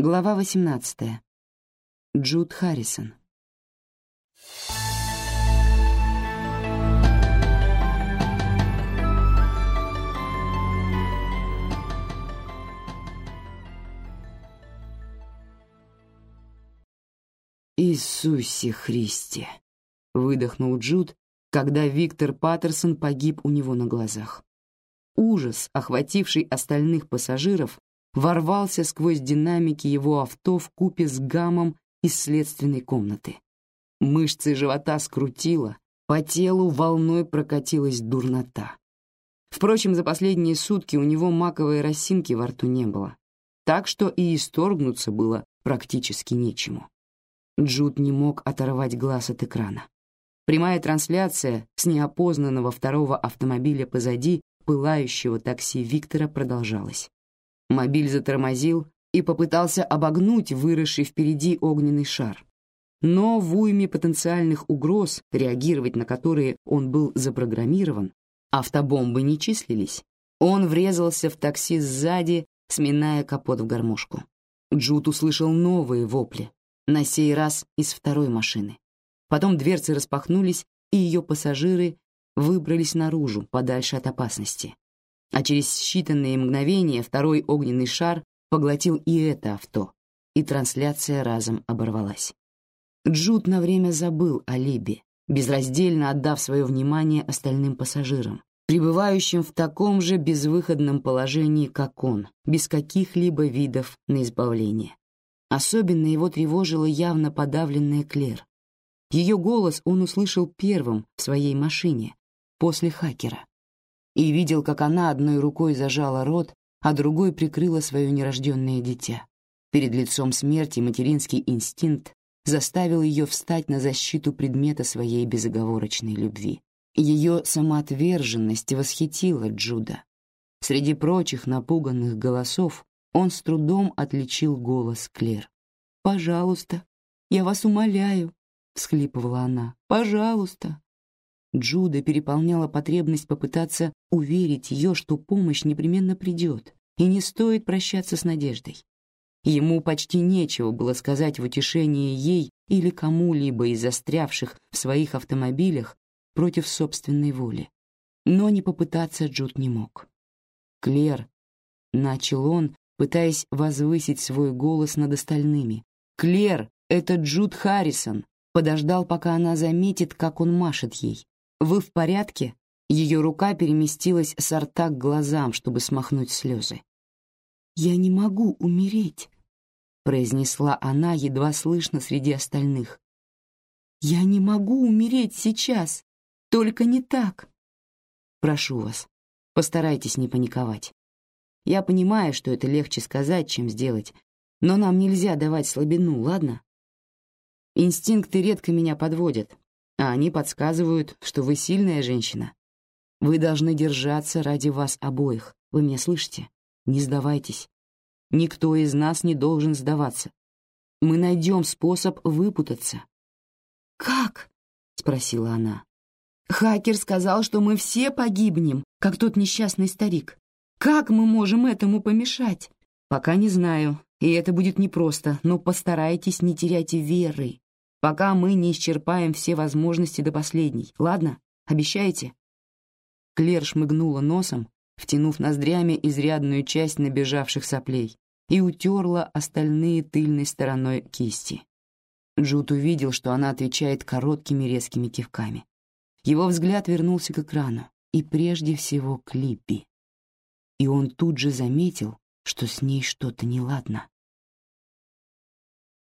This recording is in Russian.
Глава 18. Джуд Харрисон. «Иисусе Христе!» — выдохнул Джуд, когда Виктор Паттерсон погиб у него на глазах. Ужас, охвативший остальных пассажиров, ворвался сквозь динамики его авто в купе с гамом из следственной комнаты. Мышцы живота скрутило, по телу волной прокатилась дурнота. Впрочем, за последние сутки у него маковой росинки во рту не было, так что и исторгнуться было практически нечему. Джуд не мог оторвать глаз от экрана. Прямая трансляция с неопознанного второго автомобиля позади пылающего такси Виктора продолжалась. Мобиль затормозил и попытался обогнуть выросший впереди огненный шар. Но в уйме потенциальных угроз, реагировать на которые он был запрограммирован, автобомбы не числились. Он врезался в такси сзади, сминая капот в гармошку. Джуд услышал новые вопли, на сей раз из второй машины. Потом дверцы распахнулись, и ее пассажиры выбрались наружу, подальше от опасности а через считанные мгновения второй огненный шар поглотил и это авто, и трансляция разом оборвалась. Джуд на время забыл о Либе, безраздельно отдав свое внимание остальным пассажирам, пребывающим в таком же безвыходном положении, как он, без каких-либо видов на избавление. Особенно его тревожила явно подавленная Клер. Ее голос он услышал первым в своей машине, после хакера и видел, как она одной рукой зажала рот, а другой прикрыла свое нерожденное дитя. Перед лицом смерти материнский инстинкт заставил ее встать на защиту предмета своей безоговорочной любви. Ее самоотверженность восхитила Джуда. Среди прочих напуганных голосов он с трудом отличил голос Клер. «Пожалуйста, я вас умоляю», — всхлипывала она. «Пожалуйста, Джуда переполняла потребность попытаться уверить ее, что помощь непременно придет, и не стоит прощаться с надеждой. Ему почти нечего было сказать в утешение ей или кому-либо из застрявших в своих автомобилях против собственной воли. Но не попытаться Джуд не мог. «Клер», — начал он, пытаясь возвысить свой голос над остальными. «Клер, это Джуд Харрисон», подождал, пока она заметит, как он машет ей, «Вы в порядке?» Ее рука переместилась с рта к глазам, чтобы смахнуть слезы. «Я не могу умереть», — произнесла она едва слышно среди остальных. «Я не могу умереть сейчас, только не так». «Прошу вас, постарайтесь не паниковать. Я понимаю, что это легче сказать, чем сделать, но нам нельзя давать слабину, ладно? Инстинкты редко меня подводят, а они подсказывают, что вы сильная женщина. Вы должны держаться ради вас обоих. Вы меня слышите? Не сдавайтесь. Никто из нас не должен сдаваться. Мы найдем способ выпутаться. «Как?» — спросила она. «Хакер сказал, что мы все погибнем, как тот несчастный старик. Как мы можем этому помешать?» «Пока не знаю, и это будет непросто, но постарайтесь не терять веры пока мы не исчерпаем все возможности до последней. Ладно? Обещаете?» Клер шмыгнула носом, втянув ноздрями изрядную часть набежавших соплей, и утерла остальные тыльной стороной кисти. Джуд увидел, что она отвечает короткими резкими кивками. Его взгляд вернулся к экрану, и прежде всего к Липпи. И он тут же заметил, что с ней что-то неладно.